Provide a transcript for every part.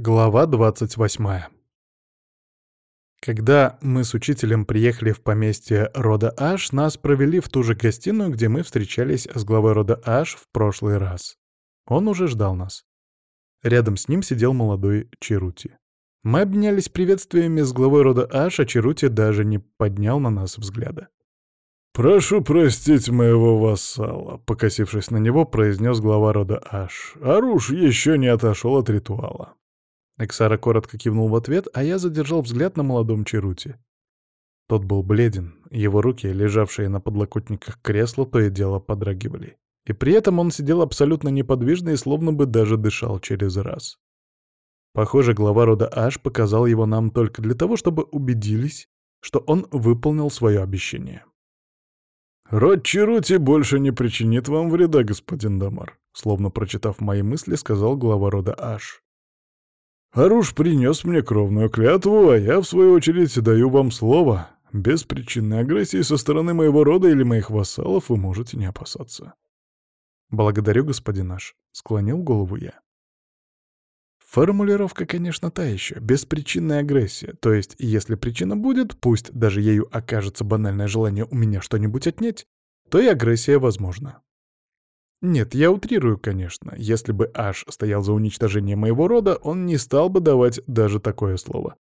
Глава 28 Когда мы с учителем приехали в поместье рода Аш, нас провели в ту же гостиную, где мы встречались с главой рода Аш в прошлый раз. Он уже ждал нас. Рядом с ним сидел молодой Чирути. Мы обменялись приветствиями с главой рода Аш, а Чирути даже не поднял на нас взгляда. «Прошу простить моего вассала», — покосившись на него, произнес глава рода Аш. «Аруш еще не отошел от ритуала». Эксара коротко кивнул в ответ, а я задержал взгляд на молодом Чаруте. Тот был бледен, его руки, лежавшие на подлокотниках кресла, то и дело подрагивали. И при этом он сидел абсолютно неподвижно и словно бы даже дышал через раз. Похоже, глава рода Аш показал его нам только для того, чтобы убедились, что он выполнил свое обещание. «Род Чарути больше не причинит вам вреда, господин Дамар», словно прочитав мои мысли, сказал глава рода Аш. Аруш принес мне кровную клятву, а я, в свою очередь, даю вам слово. Без причинной агрессии со стороны моего рода или моих вассалов вы можете не опасаться. «Благодарю, господин наш», — склонил голову я. Формулировка, конечно, та еще, беспричинная агрессия. То есть, если причина будет, пусть даже ею окажется банальное желание у меня что-нибудь отнять, то и агрессия возможна. Нет, я утрирую, конечно. Если бы Аш стоял за уничтожение моего рода, он не стал бы давать даже такое слово.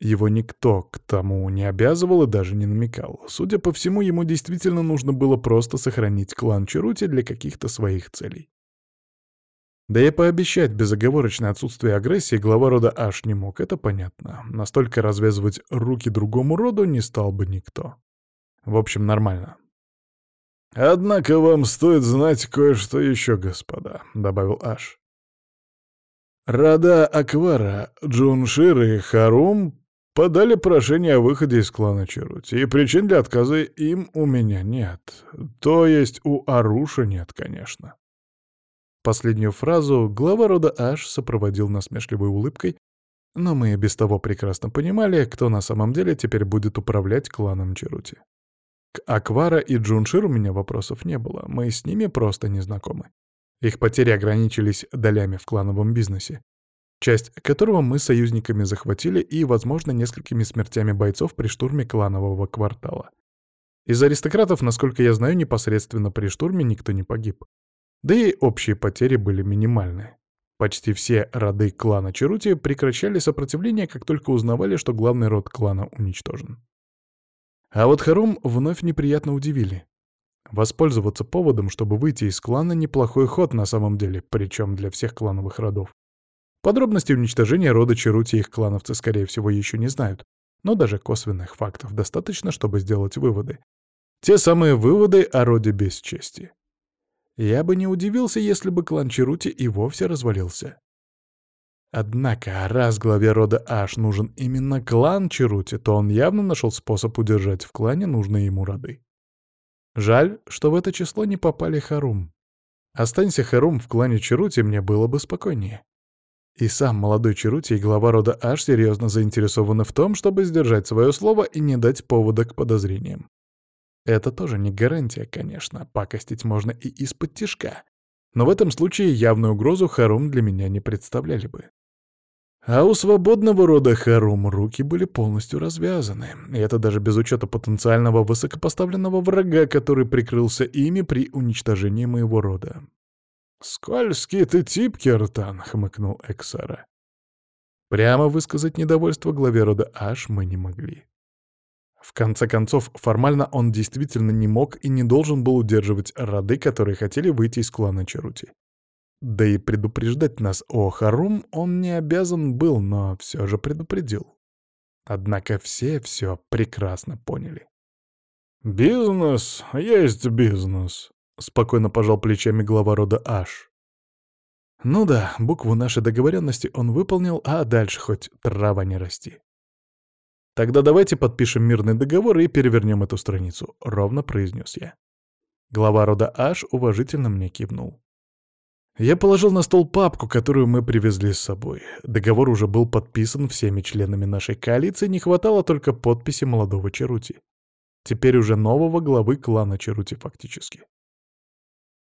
Его никто к тому не обязывал и даже не намекал. Судя по всему, ему действительно нужно было просто сохранить клан Чарути для каких-то своих целей. Да и пообещать безоговорочное отсутствие агрессии глава рода Аш не мог, это понятно. Настолько развязывать руки другому роду не стал бы никто. В общем, нормально. «Однако вам стоит знать кое-что еще, господа», — добавил Аш. Рода Аквара, Джуншир и Харум подали прошение о выходе из клана Чарути, и причин для отказа им у меня нет. То есть у Аруша нет, конечно. Последнюю фразу глава рода Аш сопроводил насмешливой улыбкой, но мы без того прекрасно понимали, кто на самом деле теперь будет управлять кланом Чарути. К Аквара и Джуншир у меня вопросов не было, мы с ними просто не знакомы. Их потери ограничились долями в клановом бизнесе, часть которого мы союзниками захватили и, возможно, несколькими смертями бойцов при штурме кланового квартала. Из аристократов, насколько я знаю, непосредственно при штурме никто не погиб. Да и общие потери были минимальны. Почти все роды клана Чарути прекращали сопротивление, как только узнавали, что главный род клана уничтожен. А вот Харум вновь неприятно удивили. Воспользоваться поводом, чтобы выйти из клана, неплохой ход на самом деле, причем для всех клановых родов. Подробности уничтожения рода Чарути их клановцы, скорее всего, еще не знают, но даже косвенных фактов достаточно, чтобы сделать выводы. Те самые выводы о роде без чести. Я бы не удивился, если бы клан Чарути и вовсе развалился. Однако, раз главе рода Аш нужен именно клан Чарути, то он явно нашел способ удержать в клане нужные ему роды. Жаль, что в это число не попали Харум. Останься Харум в клане Чарути, мне было бы спокойнее. И сам молодой Чарути и глава рода Аш серьезно заинтересованы в том, чтобы сдержать свое слово и не дать повода к подозрениям. Это тоже не гарантия, конечно, пакостить можно и из-под тишка. Но в этом случае явную угрозу Харум для меня не представляли бы. А у свободного рода Харум руки были полностью развязаны, и это даже без учета потенциального высокопоставленного врага, который прикрылся ими при уничтожении моего рода. «Скользкий ты тип, Кертан», — хмыкнул Эксара. Прямо высказать недовольство главе рода Аш мы не могли. В конце концов, формально он действительно не мог и не должен был удерживать роды, которые хотели выйти из клана Чарути. Да и предупреждать нас о Харум он не обязан был, но все же предупредил. Однако все все прекрасно поняли. «Бизнес есть бизнес», — спокойно пожал плечами глава рода Аш. Ну да, букву нашей договоренности он выполнил, а дальше хоть трава не расти. Тогда давайте подпишем мирный договор и перевернем эту страницу, — ровно произнес я. Глава рода Аш уважительно мне кивнул. Я положил на стол папку, которую мы привезли с собой. Договор уже был подписан всеми членами нашей коалиции, не хватало только подписи молодого Чарути. Теперь уже нового главы клана Чарути фактически.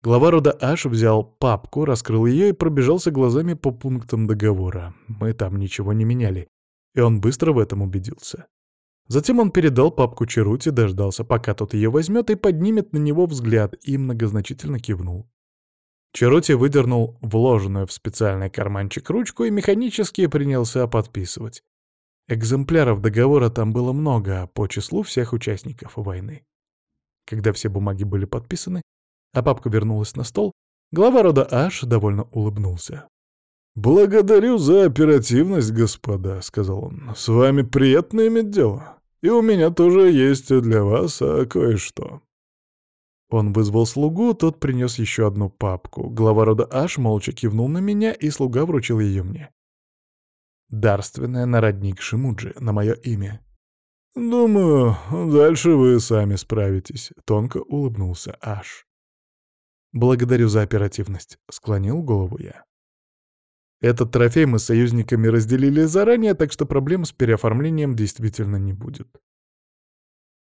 Глава рода Аш взял папку, раскрыл ее и пробежался глазами по пунктам договора. Мы там ничего не меняли, и он быстро в этом убедился. Затем он передал папку Черути, дождался, пока тот ее возьмет и поднимет на него взгляд, и многозначительно кивнул. Черути выдернул вложенную в специальный карманчик ручку и механически принялся подписывать. Экземпляров договора там было много по числу всех участников войны. Когда все бумаги были подписаны, а папка вернулась на стол, глава рода Аш довольно улыбнулся. «Благодарю за оперативность, господа», — сказал он. «С вами приятно иметь дело. И у меня тоже есть для вас а кое-что». Он вызвал слугу, тот принес еще одну папку. Глава рода Аш молча кивнул на меня, и слуга вручил ее мне. Дарственная на родник Шимуджи, на мое имя. «Думаю, дальше вы сами справитесь», — тонко улыбнулся Аш. «Благодарю за оперативность», — склонил голову я. Этот трофей мы с союзниками разделили заранее, так что проблем с переоформлением действительно не будет.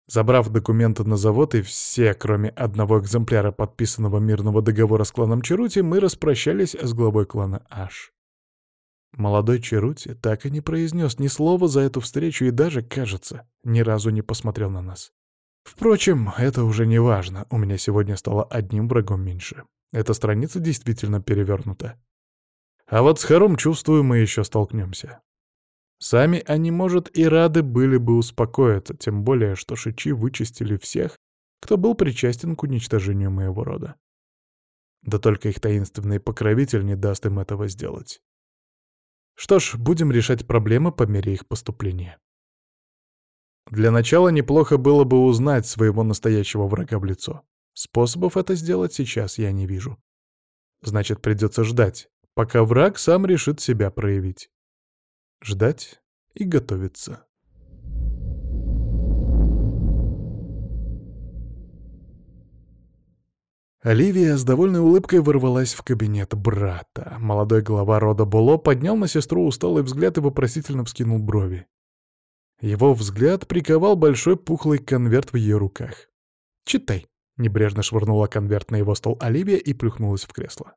Забрав документы на завод и все, кроме одного экземпляра подписанного мирного договора с кланом Черути, мы распрощались с главой клана Аш. Молодой Черути так и не произнес ни слова за эту встречу и даже, кажется, ни разу не посмотрел на нас. Впрочем, это уже не важно, у меня сегодня стало одним врагом меньше. Эта страница действительно перевернута. А вот с Харум, чувствую, мы еще столкнемся. Сами они, может, и рады были бы успокоиться, тем более, что Шичи вычистили всех, кто был причастен к уничтожению моего рода. Да только их таинственный покровитель не даст им этого сделать. Что ж, будем решать проблемы по мере их поступления. Для начала неплохо было бы узнать своего настоящего врага в лицо. Способов это сделать сейчас я не вижу. Значит, придется ждать, пока враг сам решит себя проявить ждать и готовиться. Оливия с довольной улыбкой ворвалась в кабинет брата. Молодой глава рода Боло поднял на сестру усталый взгляд и вопросительно вскинул брови. Его взгляд приковал большой пухлый конверт в ее руках. «Читай», — небрежно швырнула конверт на его стол Оливия и плюхнулась в кресло.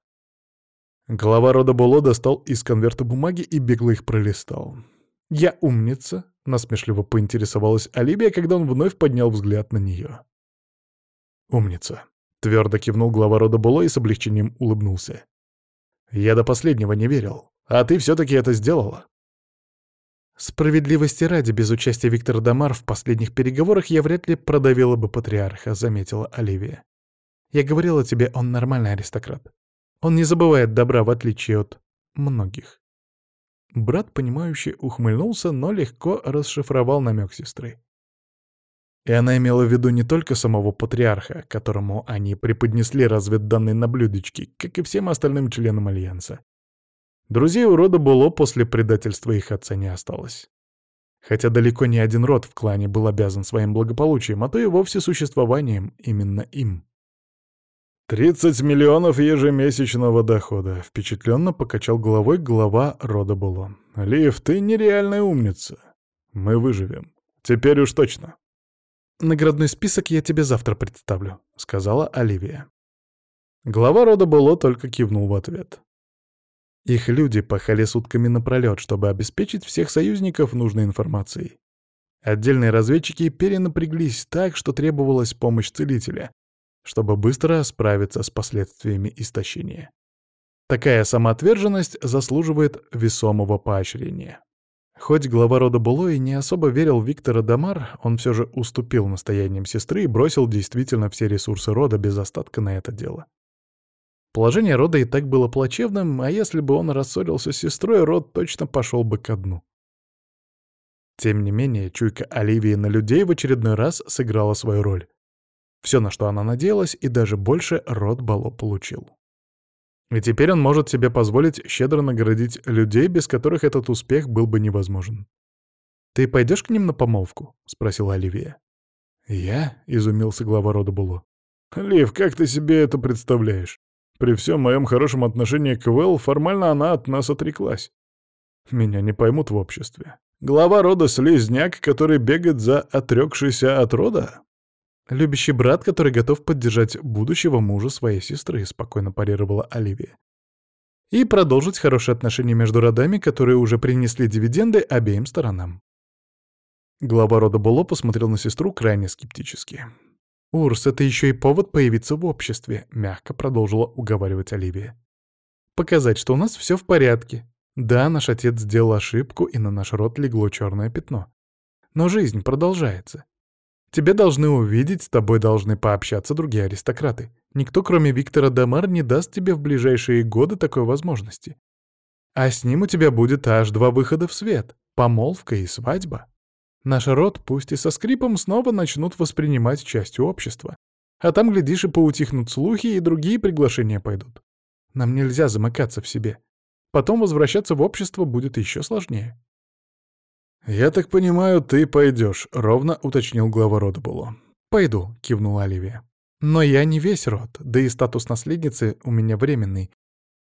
Глава рода Було достал из конверта бумаги и бегло их пролистал. «Я умница», — насмешливо поинтересовалась Алибия, когда он вновь поднял взгляд на нее. «Умница», — твердо кивнул глава рода Було и с облегчением улыбнулся. «Я до последнего не верил, а ты все-таки это сделала». «Справедливости ради, без участия Виктора Дамар в последних переговорах я вряд ли продавила бы патриарха», — заметила Оливия. «Я говорила тебе, он нормальный аристократ. Он не забывает добра, в отличие от многих. Брат, понимающий, ухмыльнулся, но легко расшифровал намек сестры. И она имела в виду не только самого патриарха, которому они преподнесли разведданные на блюдечке, как и всем остальным членам Альянса. Друзей у рода Було после предательства их отца не осталось. Хотя далеко не один род в клане был обязан своим благополучием, а то и вовсе существованием именно им. «Тридцать миллионов ежемесячного дохода», — впечатленно покачал головой глава рода Було. «Лив, ты нереальная умница. Мы выживем. Теперь уж точно». «Наградной список я тебе завтра представлю», — сказала Оливия. Глава рода Було только кивнул в ответ. Их люди пахали сутками напролет, чтобы обеспечить всех союзников нужной информацией. Отдельные разведчики перенапряглись так, что требовалась помощь целителя, чтобы быстро справиться с последствиями истощения. Такая самоотверженность заслуживает весомого поощрения. Хоть глава рода Булой не особо верил Виктора Дамар, он все же уступил настояниям сестры и бросил действительно все ресурсы рода без остатка на это дело. Положение рода и так было плачевным, а если бы он рассорился с сестрой, род точно пошел бы ко дну. Тем не менее, чуйка Оливии на людей в очередной раз сыграла свою роль. Все, на что она надеялась, и даже больше род Бало получил. И теперь он может себе позволить щедро наградить людей, без которых этот успех был бы невозможен. «Ты пойдешь к ним на помолвку?» — спросила Оливия. «Я?» — изумился глава рода Було. «Лив, как ты себе это представляешь? При всем моем хорошем отношении к Вэл, формально она от нас отреклась. Меня не поймут в обществе. Глава рода — слизняк, который бегает за отрекшийся от рода? Любящий брат, который готов поддержать будущего мужа своей сестры, спокойно парировала Оливия. И продолжить хорошие отношения между родами, которые уже принесли дивиденды обеим сторонам. Глава рода Було посмотрел на сестру крайне скептически. «Урс, это еще и повод появиться в обществе», — мягко продолжила уговаривать Оливия. «Показать, что у нас все в порядке. Да, наш отец сделал ошибку, и на наш род легло черное пятно. Но жизнь продолжается. Тебя должны увидеть, с тобой должны пообщаться другие аристократы. Никто, кроме Виктора Дамар, не даст тебе в ближайшие годы такой возможности. А с ним у тебя будет аж два выхода в свет — помолвка и свадьба. Наш род, пусть и со скрипом, снова начнут воспринимать частью общества. А там, глядишь, и поутихнут слухи, и другие приглашения пойдут. Нам нельзя замыкаться в себе. Потом возвращаться в общество будет еще сложнее. «Я так понимаю, ты пойдешь», — ровно уточнил глава рода было. «Пойду», — кивнула Оливия. «Но я не весь род, да и статус наследницы у меня временный.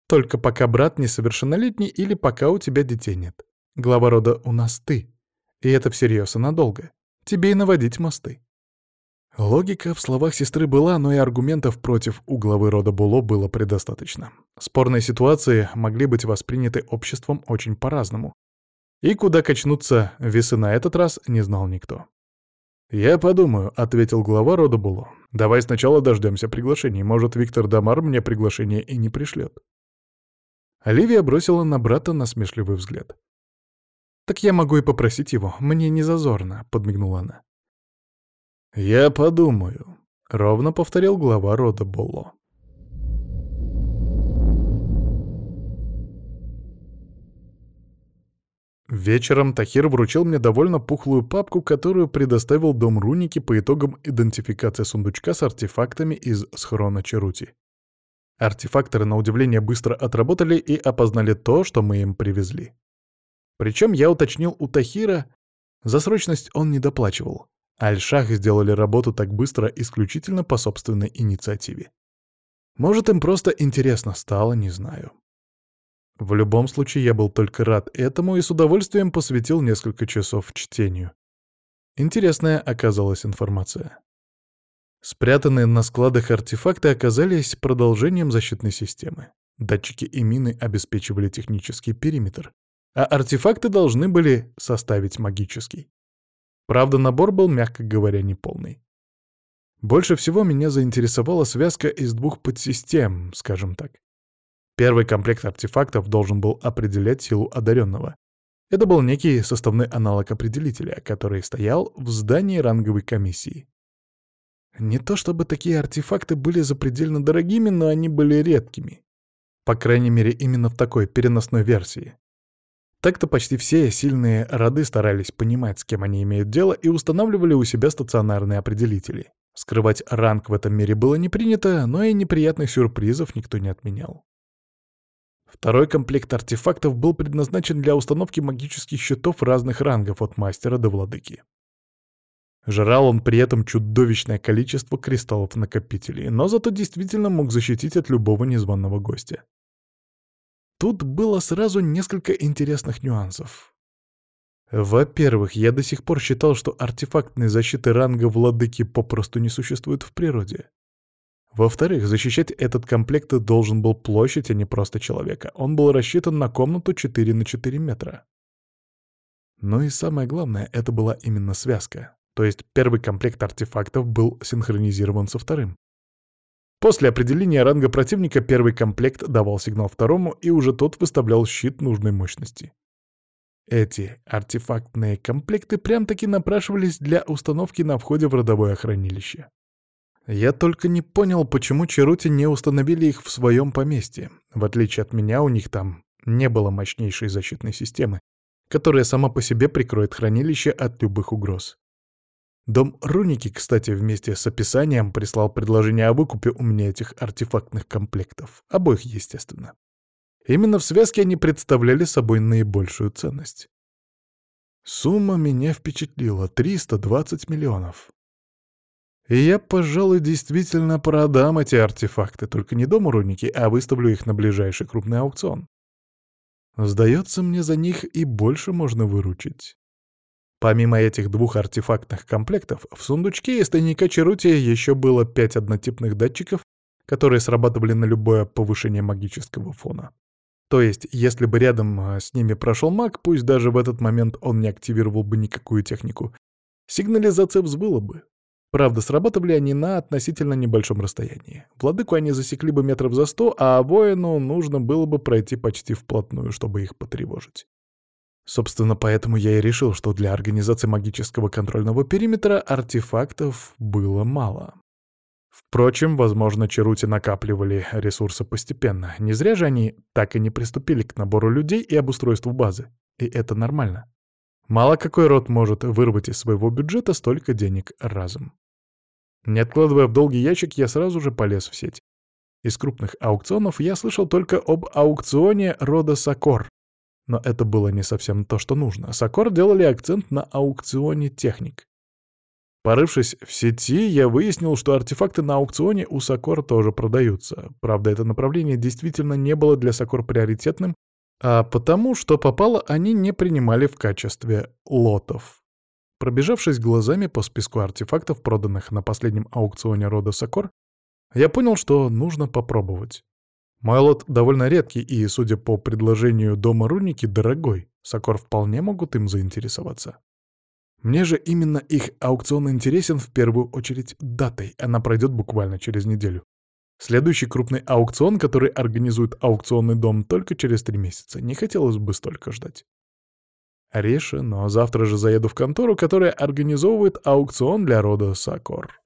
Только пока брат несовершеннолетний или пока у тебя детей нет. Глава рода у нас ты. И это всерьез и надолго. Тебе и наводить мосты». Логика в словах сестры была, но и аргументов против у главы рода Було было предостаточно. Спорные ситуации могли быть восприняты обществом очень по-разному. И куда качнуться весы на этот раз, не знал никто. «Я подумаю», — ответил глава рода Було. «Давай сначала дождемся приглашений. Может, Виктор Дамар мне приглашение и не пришлет». Оливия бросила на брата насмешливый взгляд. «Так я могу и попросить его, мне не зазорно», — подмигнула она. «Я подумаю», — ровно повторил глава рода Болло. Вечером Тахир вручил мне довольно пухлую папку, которую предоставил дом Руники по итогам идентификации сундучка с артефактами из схрона Чарути. Артефакторы, на удивление, быстро отработали и опознали то, что мы им привезли. Причем я уточнил у Тахира, за срочность он не доплачивал. Аль-Шах сделали работу так быстро исключительно по собственной инициативе. Может, им просто интересно стало, не знаю. В любом случае, я был только рад этому и с удовольствием посвятил несколько часов чтению. Интересная оказалась информация. Спрятанные на складах артефакты оказались продолжением защитной системы. Датчики и мины обеспечивали технический периметр, а артефакты должны были составить магический. Правда, набор был, мягко говоря, неполный. Больше всего меня заинтересовала связка из двух подсистем, скажем так. Первый комплект артефактов должен был определять силу одаренного. Это был некий составной аналог определителя, который стоял в здании ранговой комиссии. Не то чтобы такие артефакты были запредельно дорогими, но они были редкими. По крайней мере, именно в такой переносной версии. Так-то почти все сильные роды старались понимать, с кем они имеют дело, и устанавливали у себя стационарные определители. Скрывать ранг в этом мире было не принято, но и неприятных сюрпризов никто не отменял. Второй комплект артефактов был предназначен для установки магических щитов разных рангов от мастера до владыки. Жрал он при этом чудовищное количество кристаллов-накопителей, но зато действительно мог защитить от любого незваного гостя. Тут было сразу несколько интересных нюансов. Во-первых, я до сих пор считал, что артефактной защиты ранга владыки попросту не существует в природе. Во-вторых, защищать этот комплект должен был площадь, а не просто человека. Он был рассчитан на комнату 4 на 4 метра. Но и самое главное, это была именно связка. То есть первый комплект артефактов был синхронизирован со вторым. После определения ранга противника первый комплект давал сигнал второму, и уже тот выставлял щит нужной мощности. Эти артефактные комплекты прям-таки напрашивались для установки на входе в родовое хранилище. Я только не понял, почему Черути не установили их в своем поместье. В отличие от меня, у них там не было мощнейшей защитной системы, которая сама по себе прикроет хранилище от любых угроз. Дом Руники, кстати, вместе с описанием прислал предложение о выкупе у меня этих артефактных комплектов. Обоих, естественно. Именно в связке они представляли собой наибольшую ценность. Сумма меня впечатлила — 320 миллионов. И я, пожалуй, действительно продам эти артефакты, только не дому рудники, а выставлю их на ближайший крупный аукцион. Сдается мне, за них и больше можно выручить. Помимо этих двух артефактных комплектов, в сундучке из тайника Черути еще было пять однотипных датчиков, которые срабатывали на любое повышение магического фона. То есть, если бы рядом а, с ними прошел маг, пусть даже в этот момент он не активировал бы никакую технику, сигнализация взвыла бы. Правда, срабатывали они на относительно небольшом расстоянии. Владыку они засекли бы метров за сто, а воину нужно было бы пройти почти вплотную, чтобы их потревожить. Собственно, поэтому я и решил, что для организации магического контрольного периметра артефактов было мало. Впрочем, возможно, Черути накапливали ресурсы постепенно. Не зря же они так и не приступили к набору людей и обустройству базы. И это нормально. Мало какой род может вырвать из своего бюджета столько денег разом. Не откладывая в долгий ящик, я сразу же полез в сеть. Из крупных аукционов я слышал только об аукционе рода Сокор. Но это было не совсем то, что нужно. Сокор делали акцент на аукционе техник. Порывшись в сети, я выяснил, что артефакты на аукционе у Сокор тоже продаются. Правда, это направление действительно не было для Сокор приоритетным, а потому, что попало, они не принимали в качестве лотов. Пробежавшись глазами по списку артефактов, проданных на последнем аукционе рода Сокор, я понял, что нужно попробовать. Мой лот довольно редкий и, судя по предложению дома Руники, дорогой. Сокор вполне могут им заинтересоваться. Мне же именно их аукцион интересен в первую очередь датой, она пройдет буквально через неделю. Следующий крупный аукцион, который организует аукционный дом только через три месяца. Не хотелось бы столько ждать. Решено. Завтра же заеду в контору, которая организовывает аукцион для рода Сакор.